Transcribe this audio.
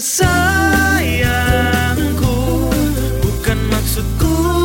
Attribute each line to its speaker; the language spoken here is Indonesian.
Speaker 1: sayangku bukan maksudku.